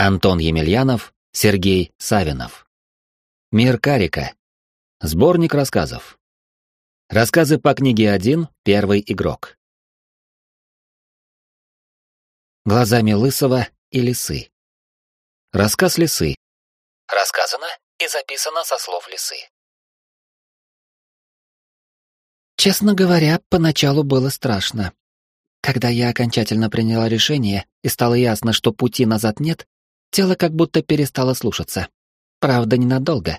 Антон Емельянов, Сергей Савинов. Мир Карика. Сборник рассказов. Рассказы по книге 1, первый игрок. Глазами Лысого и Лисы. Рассказ Лисы. Рассказано и записано со слов Лисы. Честно говоря, поначалу было страшно. Когда я окончательно приняла решение и стало ясно, что пути назад нет, тело как будто перестало слушаться. Правда, ненадолго.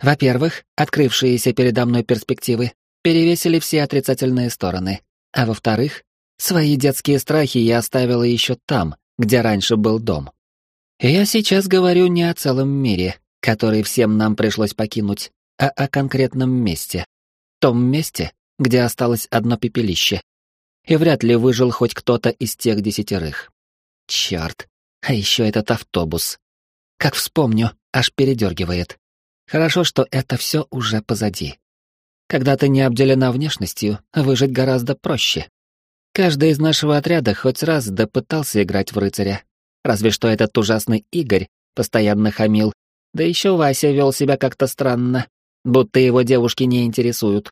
Во-первых, открывшиеся передо мной перспективы перевесили все отрицательные стороны, а во-вторых, свои детские страхи я оставила еще там, где раньше был дом. Я сейчас говорю не о целом мире, который всем нам пришлось покинуть, а о конкретном месте. Том месте, где осталось одно пепелище. И вряд ли выжил хоть кто-то из тех десятерых. Черт, а еще этот автобус. Как вспомню, аж передергивает. Хорошо, что это все уже позади. Когда ты не обделена внешностью, выжить гораздо проще. Каждый из нашего отряда хоть раз да пытался играть в рыцаря, Разве что этот ужасный Игорь постоянно хамил, да еще Вася вел себя как-то странно, будто его девушки не интересуют.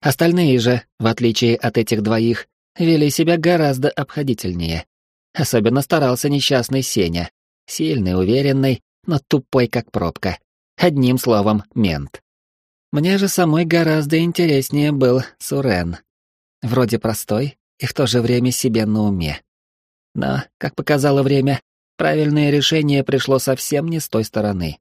Остальные же, в отличие от этих двоих, вели себя гораздо обходительнее. Особенно старался несчастный Сеня. Сильный, уверенный, но тупой как пробка. Одним словом, мент. Мне же самой гораздо интереснее был Сурен. Вроде простой и в то же время себе на уме. Но, как показало время, правильное решение пришло совсем не с той стороны.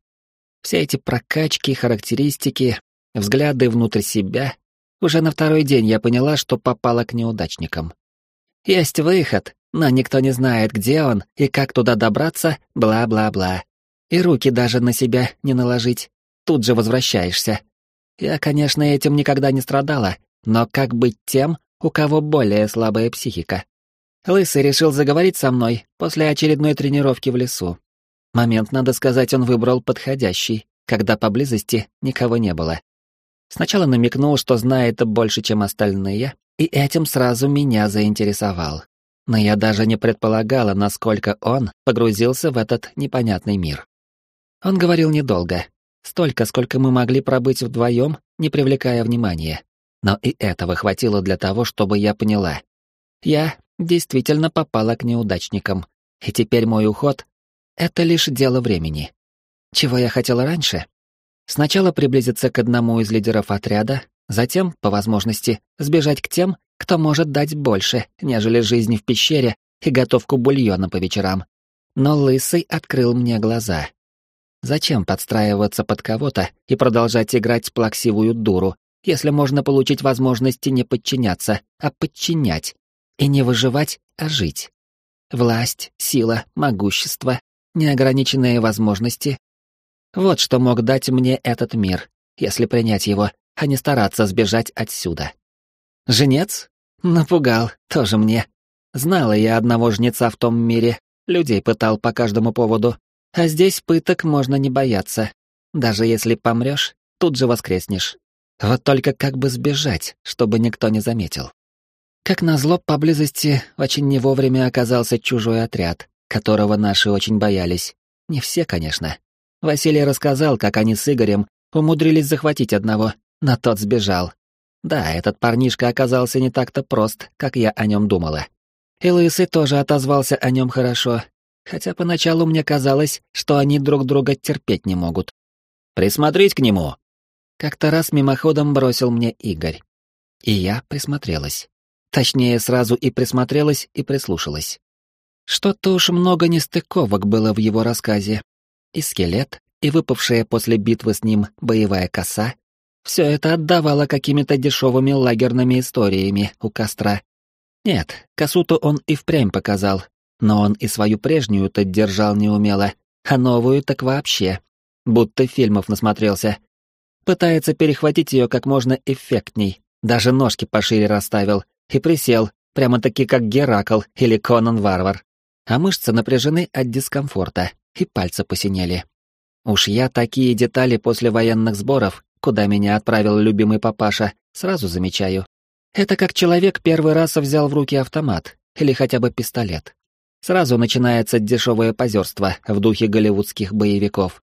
Все эти прокачки, характеристики, взгляды внутрь себя. Уже на второй день я поняла, что попала к неудачникам. Есть выход, но никто не знает, где он и как туда добраться, бла-бла-бла. И руки даже на себя не наложить. Тут же возвращаешься. Я, конечно, этим никогда не страдала, но как быть тем, у кого более слабая психика? Лысый решил заговорить со мной после очередной тренировки в лесу. Момент, надо сказать, он выбрал подходящий, когда поблизости никого не было. Сначала намекнул, что знает больше, чем остальные, и этим сразу меня заинтересовал. Но я даже не предполагала, насколько он погрузился в этот непонятный мир. Он говорил недолго, столько, сколько мы могли пробыть вдвоем, не привлекая внимания. Но и этого хватило для того, чтобы я поняла. Я действительно попала к неудачникам, и теперь мой уход — это лишь дело времени. Чего я хотела раньше? Сначала приблизиться к одному из лидеров отряда, затем, по возможности, сбежать к тем, кто может дать больше, нежели жизнь в пещере и готовку бульона по вечерам. Но Лысый открыл мне глаза. Зачем подстраиваться под кого-то и продолжать играть плаксивую дуру, если можно получить возможности не подчиняться, а подчинять? И не выживать, а жить. Власть, сила, могущество, неограниченные возможности. Вот что мог дать мне этот мир, если принять его, а не стараться сбежать отсюда. Женец? Напугал, тоже мне. Знала я одного жнеца в том мире, людей пытал по каждому поводу. А здесь пыток можно не бояться. Даже если помрешь, тут же воскреснешь. Вот только как бы сбежать, чтобы никто не заметил. Как назло, поблизости очень не вовремя оказался чужой отряд, которого наши очень боялись. Не все, конечно. Василий рассказал, как они с Игорем умудрились захватить одного, но тот сбежал. Да, этот парнишка оказался не так-то прост, как я о нем думала. И Лысый тоже отозвался о нем хорошо, хотя поначалу мне казалось, что они друг друга терпеть не могут. «Присмотреть к нему!» Как-то раз мимоходом бросил мне Игорь. И я присмотрелась. Точнее, сразу и присмотрелась, и прислушалась. Что-то уж много нестыковок было в его рассказе. И скелет, и выпавшая после битвы с ним боевая коса. Все это отдавало какими-то дешевыми лагерными историями у костра. Нет, косу-то он и впрямь показал, но он и свою прежнюю-то держал неумело, а новую так вообще. Будто фильмов насмотрелся. Пытается перехватить ее как можно эффектней, даже ножки пошире расставил, и присел, прямо-таки как Геракл или Конан-варвар. А мышцы напряжены от дискомфорта, и пальцы посинели. Уж я такие детали после военных сборов, куда меня отправил любимый папаша, сразу замечаю. Это как человек первый раз взял в руки автомат или хотя бы пистолет. Сразу начинается дешевое позерство в духе голливудских боевиков.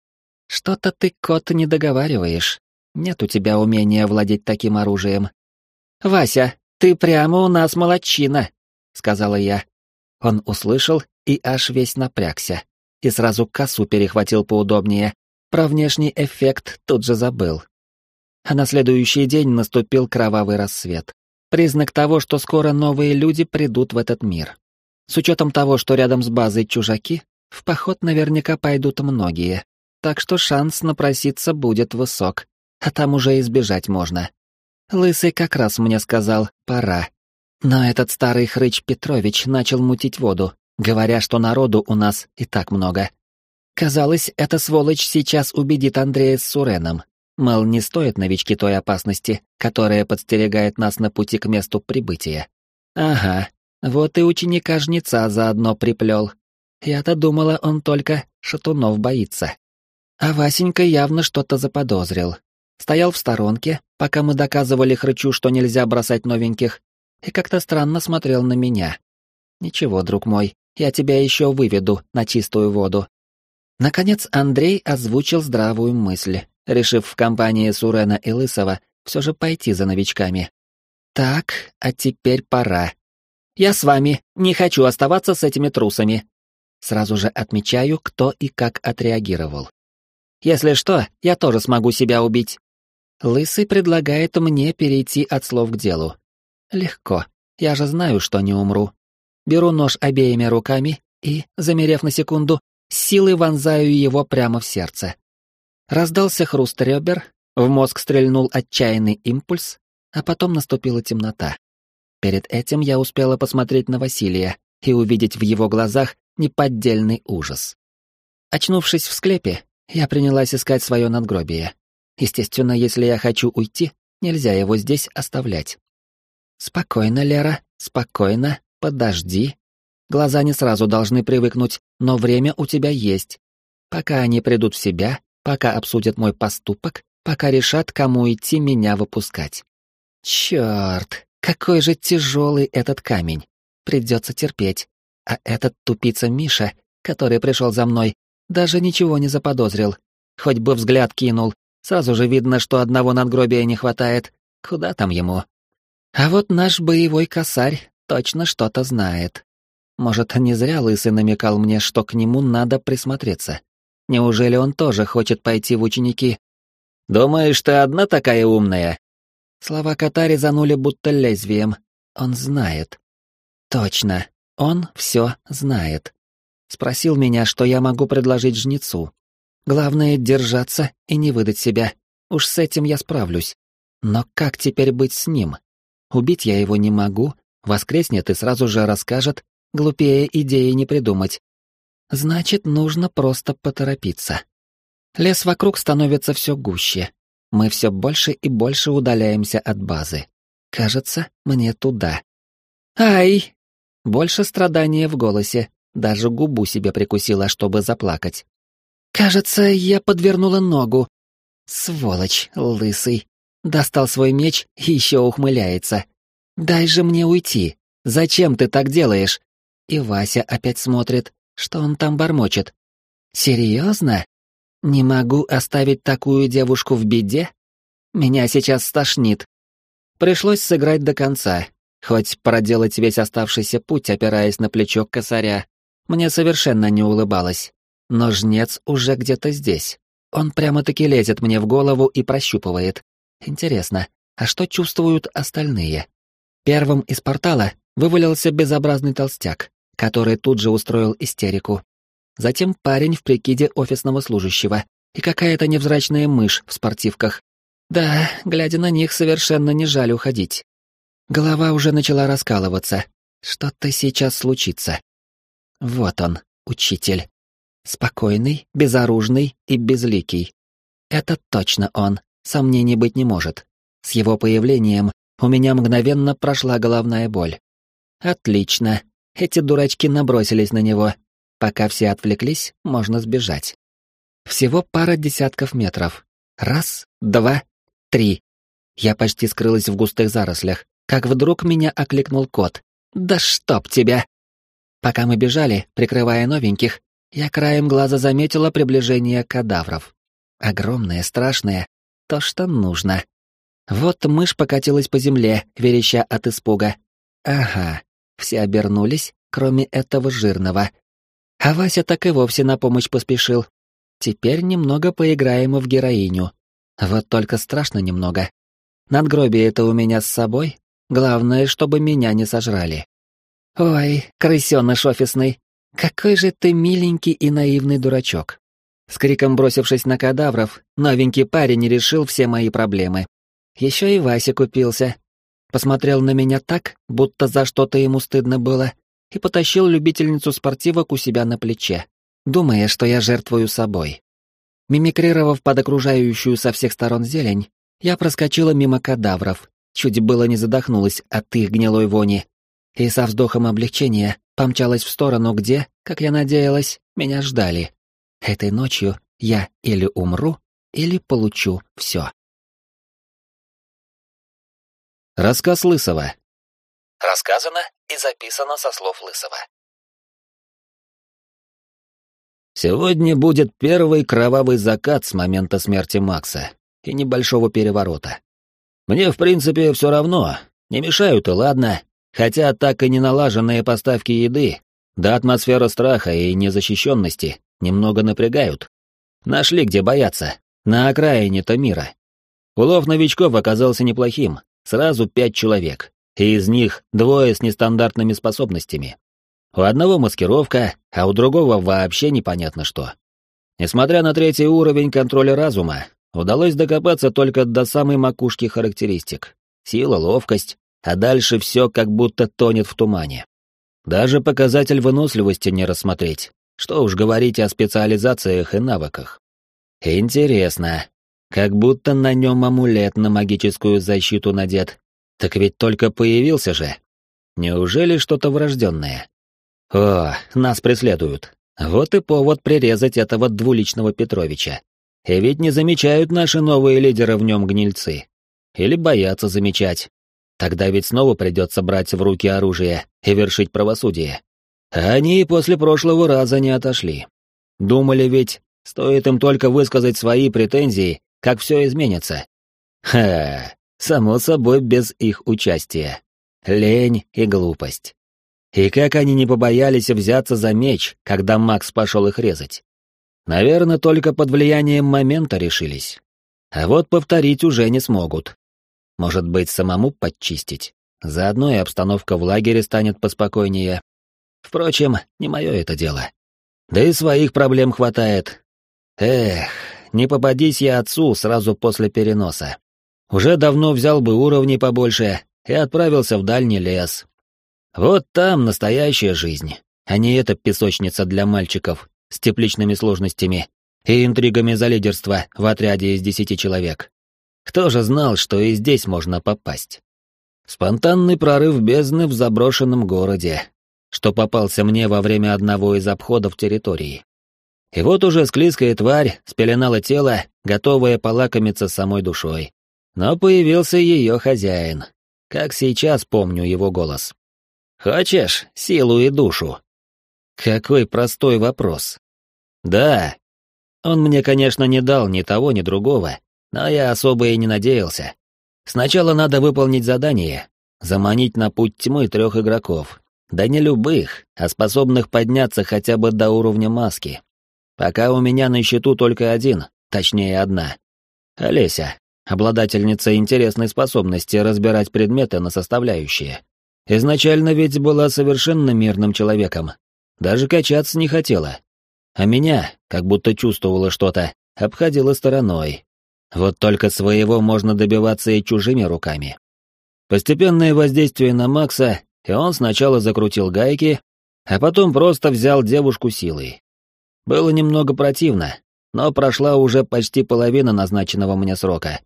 Что-то ты, кот, не договариваешь. Нет у тебя умения владеть таким оружием. Вася, ты прямо у нас молодчина, сказала я. Он услышал и аж весь напрягся. И сразу косу перехватил поудобнее. Про внешний эффект тут же забыл. А на следующий день наступил кровавый рассвет. Признак того, что скоро новые люди придут в этот мир. С учетом того, что рядом с базой чужаки, в поход наверняка пойдут многие, так что шанс напроситься будет высок, а там уже избежать можно. Лысый как раз мне сказал «пора». Но этот старый хрыч Петрович начал мутить воду, говоря, что народу у нас и так много. Казалось, эта сволочь сейчас убедит Андрея с Суреном. Мол, не стоит новички той опасности, которая подстерегает нас на пути к месту прибытия. Ага, вот и ученика жнеца заодно приплел. Я-то думала, он только шатунов боится. А Васенька явно что-то заподозрил. Стоял в сторонке, пока мы доказывали Хрычу, что нельзя бросать новеньких, и как-то странно смотрел на меня. Ничего, друг мой, я тебя еще выведу на чистую воду. Наконец Андрей озвучил здравую мысль, решив в компании Сурена и Лысого все же пойти за новичками. Так, а теперь пора. Я с вами, не хочу оставаться с этими трусами. Сразу же отмечаю, кто и как отреагировал. Если что, я тоже смогу себя убить. Лысый предлагает мне перейти от слов к делу. Легко. Я же знаю, что не умру. Беру нож обеими руками и, замерев на секунду, силой вонзаю его прямо в сердце. Раздался хруст ребер, в мозг стрельнул отчаянный импульс, а потом наступила темнота. Перед этим я успела посмотреть на Василия и увидеть в его глазах неподдельный ужас. Очнувшись в склепе, я принялась искать свое надгробие. Естественно, если я хочу уйти, нельзя его здесь оставлять. Спокойно, Лера, спокойно, подожди. Глаза не сразу должны привыкнуть, но время у тебя есть. Пока они придут в себя, пока обсудят мой поступок, пока решат, кому идти меня выпускать. Черт, какой же тяжелый этот камень. Придется терпеть. А этот тупица Миша, который пришел за мной, даже ничего не заподозрил. Хоть бы взгляд кинул, сразу же видно, что одного надгробия не хватает. Куда там ему? А вот наш боевой косарь точно что-то знает. Может, не зря Лысый намекал мне, что к нему надо присмотреться. Неужели он тоже хочет пойти в ученики? «Думаешь, ты одна такая умная?» Слова кота резанули будто лезвием. Он знает. Точно, он все знает. Спросил меня, что я могу предложить жнецу. Главное — держаться и не выдать себя. Уж с этим я справлюсь. Но как теперь быть с ним? Убить я его не могу, воскреснет и сразу же расскажет, глупее идеи не придумать. Значит, нужно просто поторопиться. Лес вокруг становится все гуще. Мы все больше и больше удаляемся от базы. Кажется, мне туда. «Ай!» Больше страдания в голосе, даже губу себе прикусила, чтобы заплакать. «Кажется, я подвернула ногу». Сволочь, лысый. Достал свой меч и еще ухмыляется. «Дай же мне уйти. Зачем ты так делаешь?» И Вася опять смотрит, что он там бормочет. «Серьезно? Не могу оставить такую девушку в беде? Меня сейчас стошнит». Пришлось сыграть до конца, хоть проделать весь оставшийся путь, опираясь на плечо косаря, мне совершенно не улыбалось. Но жнец уже где-то здесь. Он прямо-таки лезет мне в голову и прощупывает. Интересно, а что чувствуют остальные? Первым из портала вывалился безобразный толстяк, который тут же устроил истерику. Затем парень в прикиде офисного служащего и какая-то невзрачная мышь в спортивках. Да, глядя на них, совершенно не жаль уходить. Голова уже начала раскалываться. Что-то сейчас случится. Вот он, учитель. Спокойный, безоружный и безликий. Это точно он, сомнений быть не может. С его появлением у меня мгновенно прошла головная боль. Отлично. Эти дурачки набросились на него. Пока все отвлеклись, можно сбежать. Всего пара десятков метров. Раз, два, три. Я почти скрылась в густых зарослях, как вдруг меня окликнул кот. «Да чтоб тебя!» Пока мы бежали, прикрывая новеньких, я краем глаза заметила приближение кадавров. Огромные, страшные, то, что нужно. Вот мышь покатилась по земле, вереща от испуга. Ага, все обернулись, кроме этого жирного. А Вася так и вовсе на помощь поспешил. Теперь немного поиграем в героиню. Вот только страшно немного. Надгробие это у меня с собой. Главное, чтобы меня не сожрали. Ой, крысёныш офисный, какой же ты миленький и наивный дурачок. С криком бросившись на кадавров, новенький парень решил все мои проблемы. Еще и Вася купился. Посмотрел на меня так, будто за что-то ему стыдно было, и потащил любительницу спортивок у себя на плече, думая, что я жертвую собой. Мимикрировав под окружающую со всех сторон зелень, я проскочила мимо кадавров, чуть было не задохнулась от их гнилой вони, и со вздохом облегчения помчалась в сторону, где, как я надеялась, меня ждали. Этой ночью я или умру, или получу все. Рассказ Лысого. Рассказано и записано со слов Лысого. Сегодня будет первый кровавый закат с момента смерти Макса и небольшого переворота. Мне, в принципе, все равно. Не мешают и ладно, хотя так и не налаженные поставки еды, да атмосфера страха и незащищенности немного напрягают. Нашли где бояться, на окраине-то мира. Улов новичков оказался неплохим, Сразу пять человек, и из них двое с нестандартными способностями. У одного маскировка, а у другого вообще непонятно что. Несмотря на третий уровень контроля разума, удалось докопаться только до самой макушки характеристик. Сила, ловкость, а дальше все как будто тонет в тумане. Даже показатель выносливости не рассмотреть. Что уж говорить о специализациях и навыках. Интересно, как будто на нем амулет на магическую защиту надет. Так ведь только появился же. Неужели что-то врожденное? О, нас преследуют. Вот и повод прирезать этого двуличного Петровича. И ведь не замечают наши новые лидеры в нем гнильцы. Или боятся замечать. Тогда ведь снова придется брать в руки оружие и вершить правосудие. А они после прошлого раза не отошли. Думали ведь, стоит им только высказать свои претензии, как все изменится. Ха, само собой без их участия. Лень и глупость. И как они не побоялись взяться за меч, когда Макс пошел их резать. Наверное, только под влиянием момента решились. А вот повторить уже не смогут. Может быть, самому подчистить. Заодно и обстановка в лагере станет поспокойнее. Впрочем, не мое это дело. Да и своих проблем хватает. Эх, не попадись я отцу сразу после переноса. Уже давно взял бы уровни побольше и отправился в дальний лес. Вот там настоящая жизнь, а не эта песочница для мальчиков с тепличными сложностями и интригами за лидерство в отряде из десяти человек. Кто же знал, что и здесь можно попасть? Спонтанный прорыв бездны в заброшенном городе, что попался мне во время одного из обходов территории. И вот уже склизкая тварь спеленала тело, готовая полакомиться самой душой. Но появился ее хозяин. Как сейчас помню его голос. «Хочешь силу и душу?» Какой простой вопрос. «Да». Он мне, конечно, не дал ни того, ни другого, но я особо и не надеялся. Сначала надо выполнить задание, заманить на путь тьмы трех игроков. Да не любых, а способных подняться хотя бы до уровня маски. Пока у меня на счету только один, точнее одна. Олеся, обладательница интересной способности разбирать предметы на составляющие. Изначально ведь была совершенно мирным человеком. Даже качаться не хотела. А меня, как будто чувствовала что-то, обходила стороной. Вот только своего можно добиваться и чужими руками. Постепенное воздействие на Макса, и он сначала закрутил гайки, а потом просто взял девушку силой. Было немного противно, но прошла уже почти половина назначенного мне срока.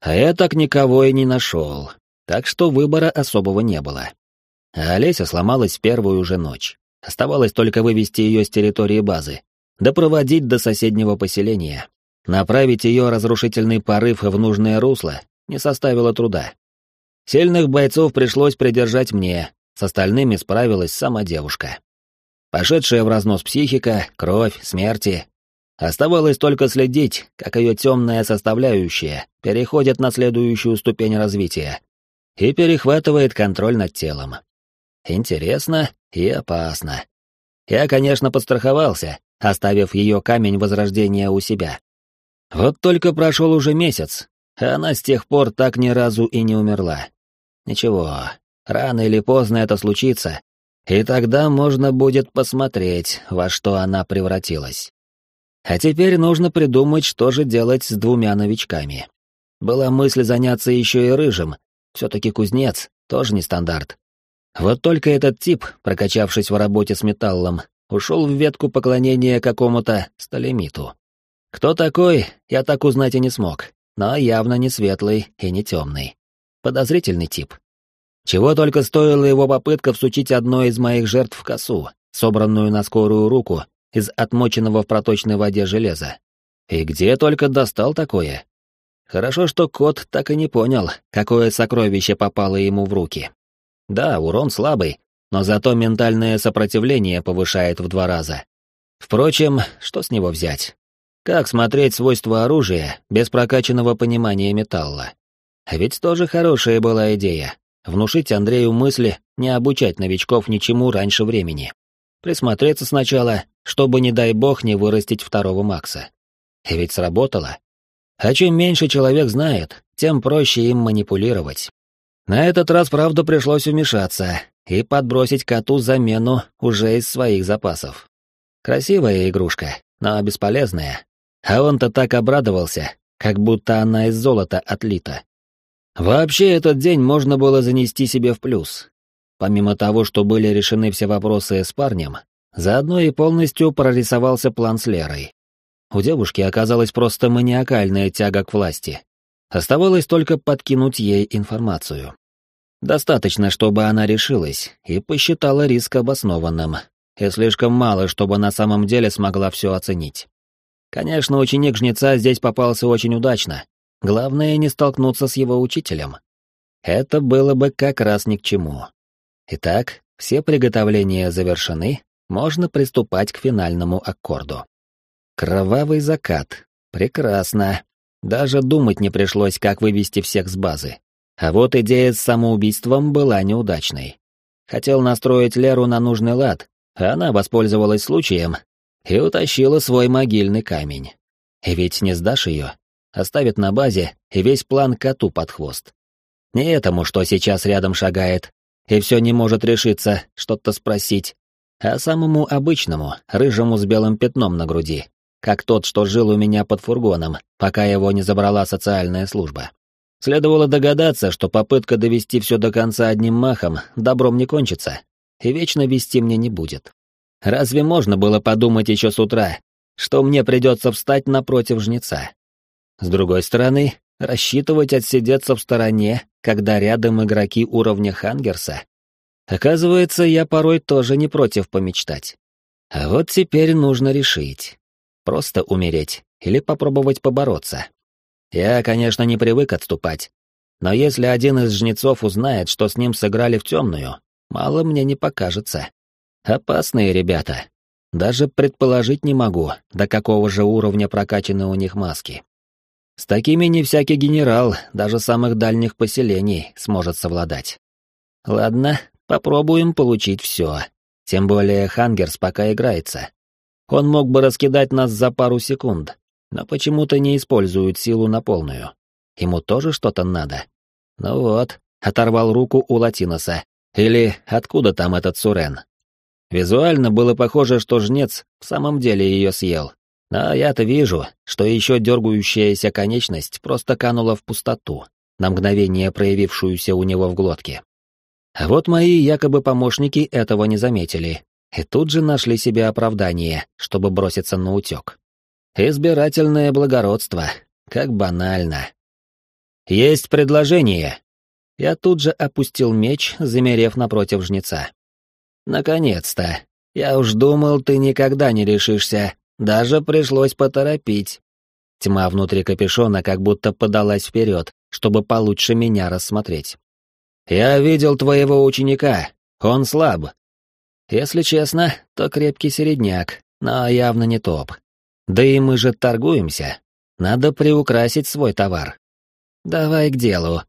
А я так никого и не нашел, так что выбора особого не было. А Олеся сломалась в первую же ночь. Оставалось только вывести ее с территории базы, да проводить до соседнего поселения. Направить ее разрушительный порыв в нужное русло не составило труда. Сильных бойцов пришлось придержать мне, с остальными справилась сама девушка. Пошедшая в разнос психика, кровь, смерти. Оставалось только следить, как ее темная составляющая переходит на следующую ступень развития и перехватывает контроль над телом. Интересно и опасно. Я, конечно, подстраховался, оставив ее камень возрождения у себя. Вот только прошел уже месяц, а она с тех пор так ни разу и не умерла. Ничего, рано или поздно это случится, и тогда можно будет посмотреть, во что она превратилась. А теперь нужно придумать, что же делать с двумя новичками. Была мысль заняться еще и рыжим, все-таки кузнец, тоже не стандарт. Вот только этот тип, прокачавшись в работе с металлом, ушел в ветку поклонения какому-то сталемиту. Кто такой, я так узнать и не смог, но явно не светлый и не темный. Подозрительный тип. Чего только стоила его попытка всучить одной из моих жертв в косу, собранную на скорую руку из отмоченного в проточной воде железа. И где только достал такое? Хорошо, что кот так и не понял, какое сокровище попало ему в руки. Да, урон слабый, но зато ментальное сопротивление повышает в два раза. Впрочем, что с него взять? Как смотреть свойства оружия без прокачанного понимания металла? А ведь тоже хорошая была идея. Внушить Андрею мысли не обучать новичков ничему раньше времени. Присмотреться сначала, чтобы, не дай бог, не вырастить второго Макса. И ведь сработало. А чем меньше человек знает, тем проще им манипулировать. На этот раз, правда, пришлось вмешаться и подбросить коту замену уже из своих запасов. Красивая игрушка, но бесполезная. А он-то так обрадовался, как будто она из золота отлита. Вообще, этот день можно было занести себе в плюс. Помимо того, что были решены все вопросы с парнем, заодно и полностью прорисовался план с Лерой. У девушки оказалась просто маниакальная тяга к власти. Оставалось только подкинуть ей информацию. Достаточно, чтобы она решилась и посчитала риск обоснованным, и слишком мало, чтобы на самом деле смогла все оценить. Конечно, ученик жнеца здесь попался очень удачно. Главное не столкнуться с его учителем. Это было бы как раз ни к чему. Итак, все приготовления завершены, можно приступать к финальному аккорду. Кровавый закат. Прекрасно. Даже думать не пришлось, как вывести всех с базы. А вот идея с самоубийством была неудачной. Хотел настроить Леру на нужный лад, а она воспользовалась случаем и утащила свой могильный камень. И ведь не сдашь ее, оставит на базе и весь план коту под хвост. Не этому, что сейчас рядом шагает, и все не может решиться что-то спросить, а самому обычному, рыжему с белым пятном на груди, как тот, что жил у меня под фургоном, пока его не забрала социальная служба. Следовало догадаться, что попытка довести все до конца одним махом добром не кончится, и вечно вести мне не будет. Разве можно было подумать еще с утра, что мне придется встать напротив жнеца? С другой стороны, рассчитывать отсидеться в стороне, когда рядом игроки уровня Хангерса. Оказывается, я порой тоже не против помечтать. А вот теперь нужно решить. Просто умереть или попробовать побороться. Я, конечно, не привык отступать, но если один из жнецов узнает, что с ним сыграли в темную, мало мне не покажется. Опасные ребята. Даже предположить не могу, до какого же уровня прокачаны у них маски. С такими не всякий генерал, даже самых дальних поселений, сможет совладать. Ладно, попробуем получить все. Тем более Хангерс пока играется. Он мог бы раскидать нас за пару секунд, но почему-то не использует силу на полную. Ему тоже что-то надо. Ну вот, оторвал руку у Латиноса. Или откуда там этот Сурен? Визуально было похоже, что жнец в самом деле ее съел. Но я-то вижу, что еще дергающаяся конечность просто канула в пустоту, на мгновение проявившуюся у него в глотке. А вот мои якобы помощники этого не заметили и тут же нашли себе оправдание, чтобы броситься на утек. Избирательное благородство, как банально. «Есть предложение!» Я тут же опустил меч, замерев напротив жнеца. «Наконец-то! Я уж думал, ты никогда не решишься, даже пришлось поторопить». Тьма внутри капюшона как будто подалась вперед, чтобы получше меня рассмотреть. «Я видел твоего ученика, он слаб, Если честно, то крепкий середняк, но явно не топ. Да и мы же торгуемся. Надо приукрасить свой товар. Давай к делу.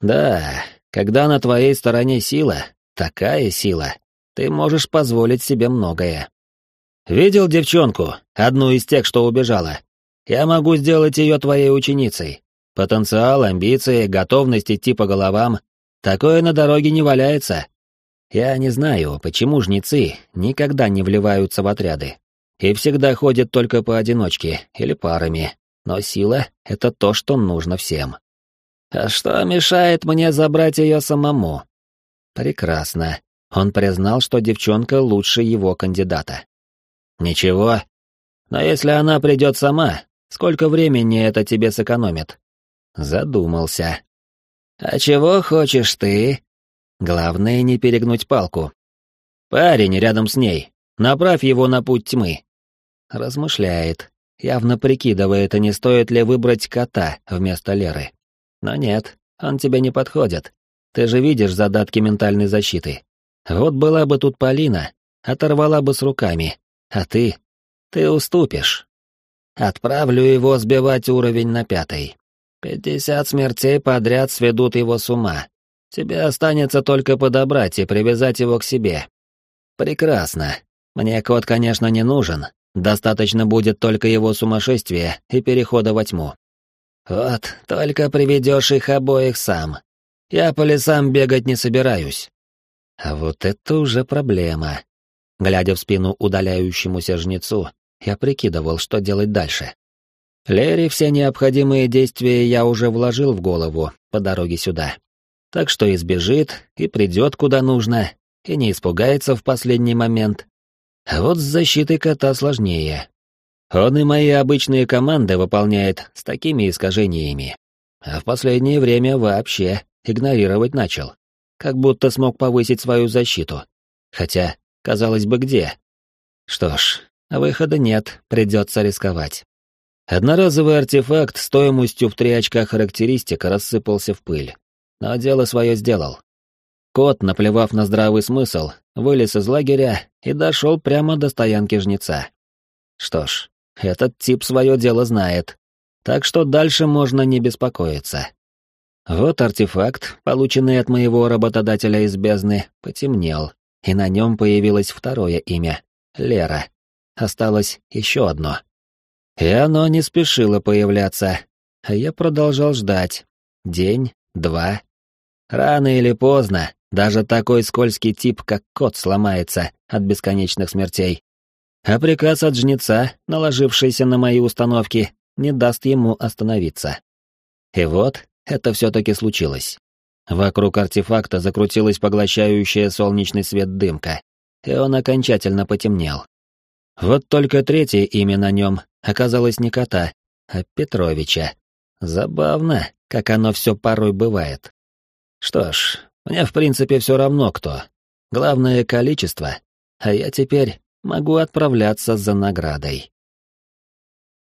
Да, когда на твоей стороне сила, такая сила, ты можешь позволить себе многое. Видел девчонку, одну из тех, что убежала? Я могу сделать ее твоей ученицей. Потенциал, амбиции, готовность идти по головам. Такое на дороге не валяется. Я не знаю, почему жнецы никогда не вливаются в отряды. И всегда ходят только поодиночке или парами. Но сила — это то, что нужно всем. А что мешает мне забрать ее самому? Прекрасно. Он признал, что девчонка лучше его кандидата. Ничего. Но если она придет сама, сколько времени это тебе сэкономит? Задумался. А чего хочешь ты? Главное не перегнуть палку. Парень рядом с ней. Направь его на путь тьмы. Размышляет, явно прикидывает, а не стоит ли выбрать кота вместо Леры. Но нет, он тебе не подходит. Ты же видишь задатки ментальной защиты. Вот была бы тут Полина, оторвала бы с руками. А ты? Ты уступишь. Отправлю его сбивать уровень на пятый. Пятьдесят смертей подряд сведут его с ума. Тебе останется только подобрать и привязать его к себе. Прекрасно. Мне кот, конечно, не нужен. Достаточно будет только его сумасшествия и перехода во тьму. Вот, только приведешь их обоих сам. Я по лесам бегать не собираюсь. А вот это уже проблема. Глядя в спину удаляющемуся жнецу, я прикидывал, что делать дальше. Лере все необходимые действия я уже вложил в голову по дороге сюда. Так что избежит и придет куда нужно, и не испугается в последний момент. А вот с защитой кота сложнее. Он и мои обычные команды выполняет с такими искажениями. А в последнее время вообще игнорировать начал. Как будто смог повысить свою защиту. Хотя, казалось бы, где? Что ж, выхода нет, придется рисковать. Одноразовый артефакт стоимостью в три очка характеристика рассыпался в пыль. Но дело свое сделал. Кот, наплевав на здравый смысл, вылез из лагеря и дошел прямо до стоянки жнеца. Что ж, этот тип свое дело знает, так что дальше можно не беспокоиться. Вот артефакт, полученный от моего работодателя из бездны, потемнел, и на нем появилось второе имя — Лера. Осталось еще одно. И оно не спешило появляться, а я продолжал ждать. День, два. Рано или поздно даже такой скользкий тип, как кот, сломается от бесконечных смертей а приказ от жнеца, наложившийся на мои установки, не даст ему остановиться. И вот, это все-таки случилось. Вокруг артефакта закрутилась поглощающая солнечный свет дымка, и он окончательно потемнел. Вот только третье имя на нем оказалось не кота, а Петровича. Забавно, как оно все порой бывает. Что ж, мне в принципе все равно кто. Главное — количество, а я теперь могу отправляться за наградой.